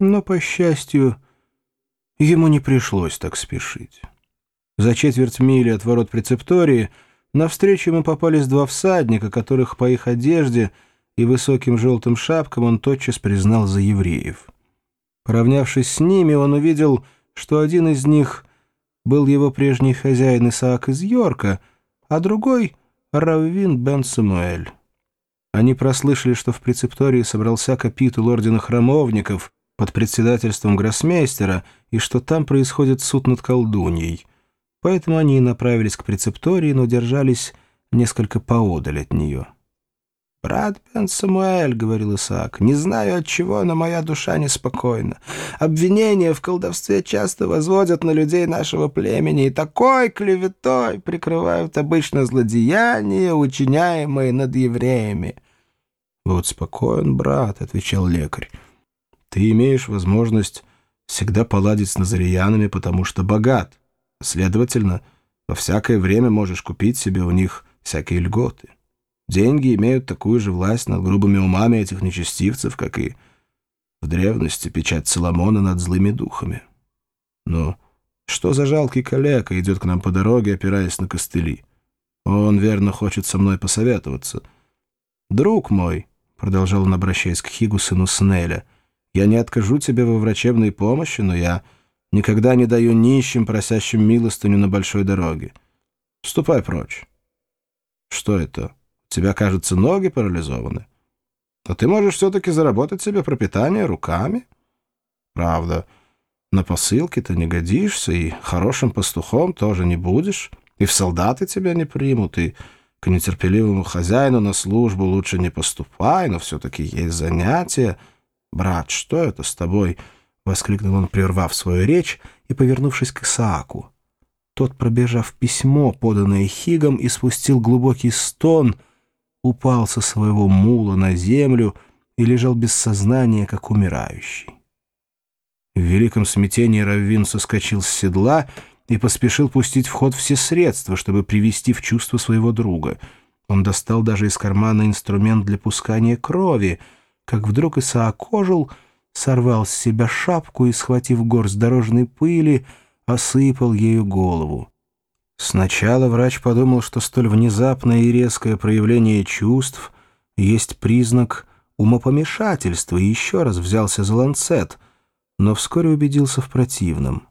Но, по счастью, ему не пришлось так спешить. За четверть мили от ворот прецептории навстречу ему попались два всадника, которых по их одежде и высоким желтым шапкам он тотчас признал за евреев. Поравнявшись с ними, он увидел, что один из них был его прежний хозяин Исаак из Йорка, а другой — Раввин бен Самуэль. Они прослышали, что в прецептории собрался капитул ордена храмовников под председательством гроссмейстера и что там происходит суд над колдуньей. Поэтому они и направились к прецептории, но держались несколько поодаль от нее. «Брат Бен Самуэль», — говорил Исаак, — «не знаю от чего, но моя душа неспокойна. Обвинения в колдовстве часто возводят на людей нашего племени, и такой клеветой прикрывают обычно злодеяния, учиняемые над евреями». «Вот спокоен, брат», — отвечал лекарь. «Ты имеешь возможность всегда поладить с назариянами, потому что богат. Следовательно, во всякое время можешь купить себе у них всякие льготы». Деньги имеют такую же власть над грубыми умами этих нечестивцев, как и в древности печать Соломона над злыми духами. Но что за жалкий калека идет к нам по дороге, опираясь на костыли? Он, верно, хочет со мной посоветоваться. «Друг мой», — продолжал он, обращаясь к Хигу, сыну Снеля, — «я не откажу тебе во врачебной помощи, но я никогда не даю нищим, просящим милостыню на большой дороге. Ступай прочь». «Что это?» тебя, кажется, ноги парализованы. То ты можешь все-таки заработать себе пропитание руками. Правда, на посылке ты не годишься, и хорошим пастухом тоже не будешь, и в солдаты тебя не примут, и к нетерпеливому хозяину на службу лучше не поступай, но все-таки есть занятия. Брат, что это с тобой?» — воскликнул он, прервав свою речь и повернувшись к Исааку. Тот, пробежав письмо, поданное Хигом, и спустил глубокий стон — упал со своего мула на землю и лежал без сознания, как умирающий. В великом смятении Раввин соскочил с седла и поспешил пустить в ход все средства, чтобы привести в чувство своего друга. Он достал даже из кармана инструмент для пускания крови, как вдруг Исаак ожил, сорвал с себя шапку и, схватив горсть дорожной пыли, осыпал ею голову. Сначала врач подумал, что столь внезапное и резкое проявление чувств есть признак умопомешательства и еще раз взялся за ланцет, но вскоре убедился в противном.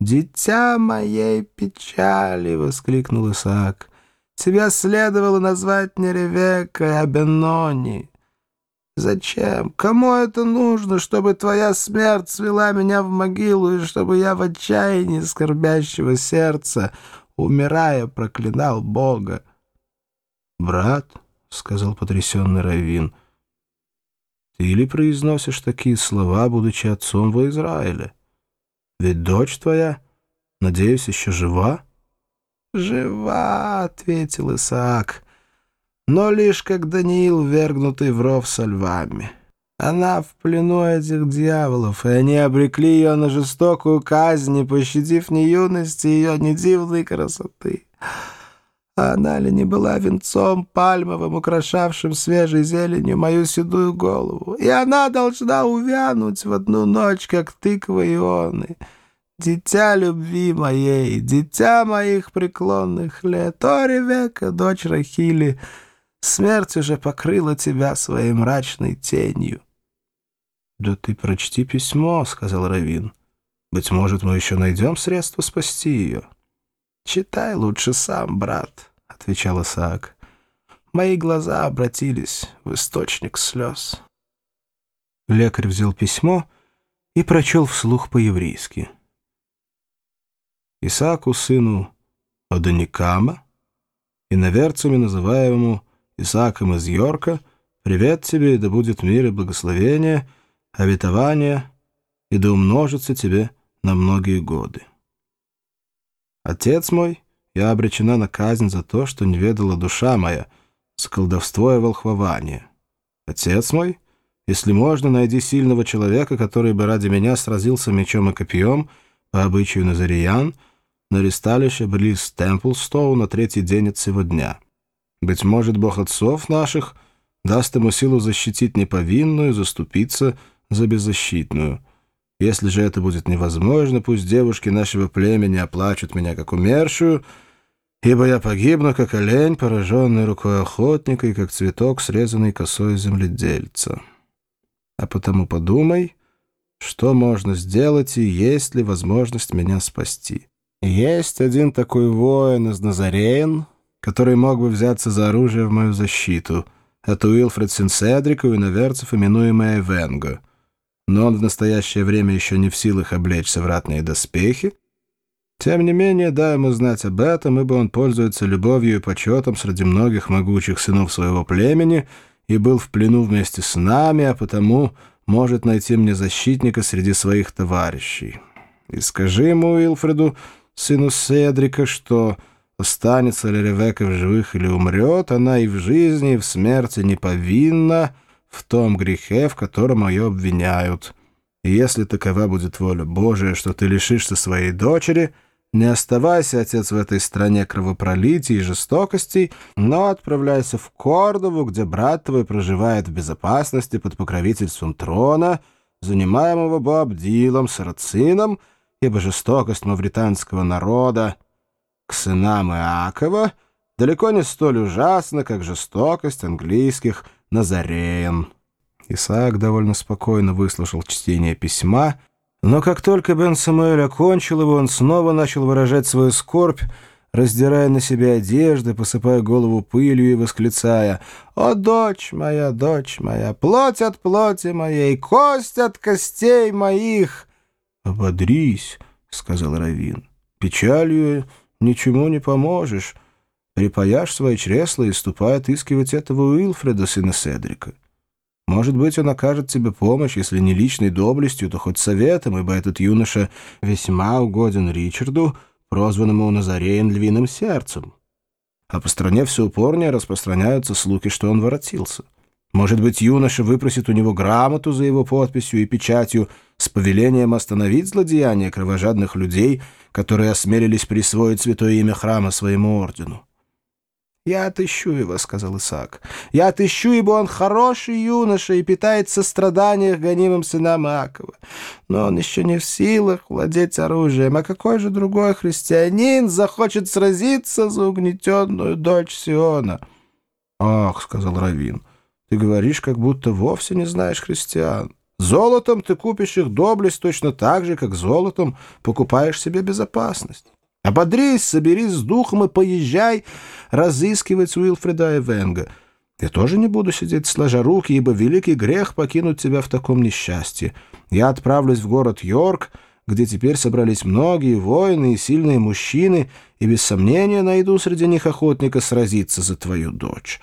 «Дитя моей печали!» — воскликнул Исаак. «Тебя следовало назвать не Ревеккой, а Бенони. Зачем? Кому это нужно, чтобы твоя смерть свела меня в могилу и чтобы я в отчаянии скорбящего сердца умирая, проклинал Бога. «Брат», — сказал потрясенный Равин, — «ты ли произносишь такие слова, будучи отцом во Израиле? Ведь дочь твоя, надеюсь, еще жива?» «Жива», — ответил Исаак, — «но лишь как Даниил, вергнутый в ров со львами». Она в плену этих дьяволов, и они обрекли ее на жестокую казнь, не пощадив ни юности ее, ни дивной красоты. А она ли не была венцом пальмовым, украшавшим свежей зеленью мою седую голову? И она должна увянуть в одну ночь, как тыква Ионы. Дитя любви моей, дитя моих преклонных лет, о, Ревека, дочь Рахили, смерть уже покрыла тебя своей мрачной тенью. «Да ты прочти письмо», — сказал Равин. «Быть может, мы еще найдем средства спасти ее». «Читай лучше сам, брат», — отвечал Исаак. «Мои глаза обратились в источник слез». Лекарь взял письмо и прочел вслух по-еврейски. Исааку, сыну Адоникама, и наверцами называемому Исааком из Йорка, привет тебе, да будет мир и благословение — обетование, и да умножится тебе на многие годы. Отец мой, я обречена на казнь за то, что не ведала душа моя, с колдовство и волхвование. Отец мой, если можно, найди сильного человека, который бы ради меня сразился мечом и копьем, по обычаю Назариян, на ресталище близ Темплстоу на третий день от сего дня. Быть может, Бог отцов наших даст ему силу защитить неповинную, заступиться за беззащитную. Если же это будет невозможно, пусть девушки нашего племени оплачут меня как умершую, ибо я погибну, как олень, пораженный рукой охотника, и как цветок, срезанный косой земледельца. А потому подумай, что можно сделать и есть ли возможность меня спасти. Есть один такой воин из Назареен, который мог бы взяться за оружие в мою защиту. Это Уилфред Синседрик и иноверцев, именуемый Эвенго но он в настоящее время еще не в силах облечься в ратные доспехи. Тем не менее, дай ему знать об этом, ибо он пользуется любовью и почетом среди многих могучих сынов своего племени и был в плену вместе с нами, а потому может найти мне защитника среди своих товарищей. И скажи ему, Уилфреду, сыну Седрика, что останется ли Ревека в живых или умрет, она и в жизни, и в смерти не повинна, — в том грехе, в котором ее обвиняют. И если такова будет воля Божия, что ты лишишься своей дочери, не оставайся, отец, в этой стране кровопролитий и жестокостей, но отправляйся в Кордову, где брат твой проживает в безопасности под покровительством трона, занимаемого Боабдилом, Сарацином, ибо жестокость мавританского народа к сынам Иакова далеко не столь ужасна, как жестокость английских Назареен. Исаак довольно спокойно выслушал чтение письма, но как только Бен Самуэль окончил его, он снова начал выражать свою скорбь, раздирая на себе одежды, посыпая голову пылью и восклицая «О, дочь моя, дочь моя, плоть от плоти моей, кость от костей моих!» «Ободрись», — сказал Равин, — «печалью ничему не поможешь». Припаяшь свои чресла и ступай отыскивать этого Уилфреда, сына Седрика. Может быть, он окажет тебе помощь, если не личной доблестью, то хоть советом, ибо этот юноша весьма угоден Ричарду, прозванному Назареем львиным сердцем. А по стране все упорнее распространяются слухи, что он воротился. Может быть, юноша выпросит у него грамоту за его подписью и печатью с повелением остановить злодеяния кровожадных людей, которые осмелились присвоить святое имя храма своему ордену. «Я отыщу его», — сказал Исаак. «Я отыщу, ибо он хороший юноша и питает сострадание гонимым сынам Иакова. Но он еще не в силах владеть оружием. А какой же другой христианин захочет сразиться за угнетенную дочь Сиона?» «Ах», — сказал Равин, — «ты говоришь, как будто вовсе не знаешь христиан. Золотом ты купишь их доблесть точно так же, как золотом покупаешь себе безопасность». Ободрись, соберись с духом и поезжай разыскивать Уилфреда Эвенга. Я тоже не буду сидеть сложа руки, ибо великий грех покинуть тебя в таком несчастье. Я отправлюсь в город Йорк, где теперь собрались многие воины и сильные мужчины, и без сомнения найду среди них охотника сразиться за твою дочь.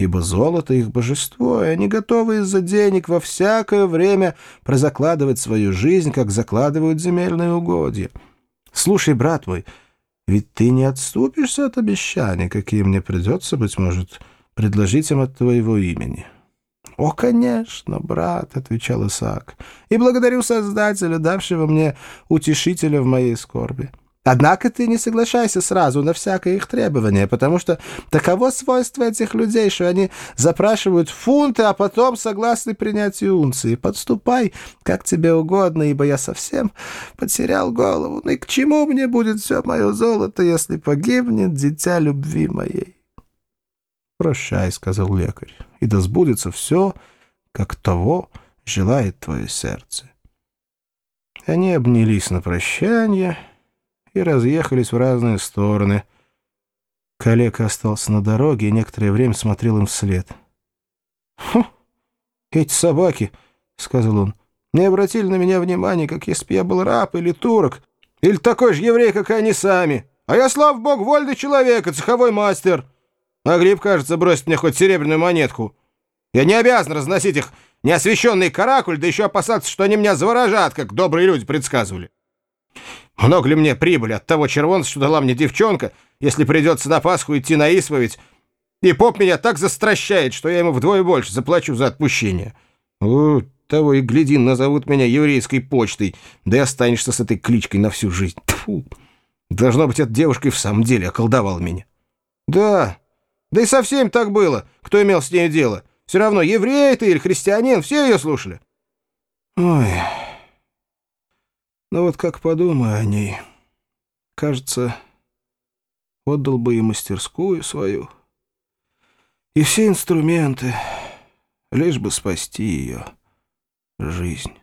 Ибо золото их божество, и они готовы из-за денег во всякое время прозакладывать свою жизнь, как закладывают земельные угодья». Слушай, брат мой, ведь ты не отступишься от обещаний, какие мне придется, быть может, предложить им от твоего имени». «О, конечно, брат», — отвечал Исаак, — «и благодарю Создателя, давшего мне утешителя в моей скорби». Однако ты не соглашайся сразу на всякое их требование, потому что таково свойство этих людей, что они запрашивают фунты, а потом согласны принять унции. Подступай, как тебе угодно, ибо я совсем потерял голову. Ну и к чему мне будет все мое золото, если погибнет дитя любви моей? «Прощай», — сказал лекарь, — «и да сбудется все, как того желает твое сердце». Они обнялись на прощание — и разъехались в разные стороны. Калека остался на дороге и некоторое время смотрел им вслед. «Фу, эти собаки!» — сказал он. «Не обратили на меня внимания, как если бы я был раб или турок, или такой же еврей, как они сами. А я, слава богу, вольный человек и цеховой мастер. А гриб, кажется, бросит мне хоть серебряную монетку. Я не обязан разносить их неосвещенный каракуль, да еще опасаться, что они меня заворожат, как добрые люди предсказывали». Много ли мне прибыли от того червонца, что дала мне девчонка, если придется на Пасху идти на исповедь? И поп меня так застращает, что я ему вдвое больше заплачу за отпущение. О, того и гляди, назовут меня еврейской почтой, да и останешься с этой кличкой на всю жизнь. Тьфу. Должно быть, эта девушка и в самом деле околдовала меня. Да, да и совсем так было, кто имел с ней дело. Все равно, еврей ты или христианин, все ее слушали. Ой... Но вот как подумаю о ней, кажется, отдал бы и мастерскую свою, и все инструменты, лишь бы спасти ее жизнь».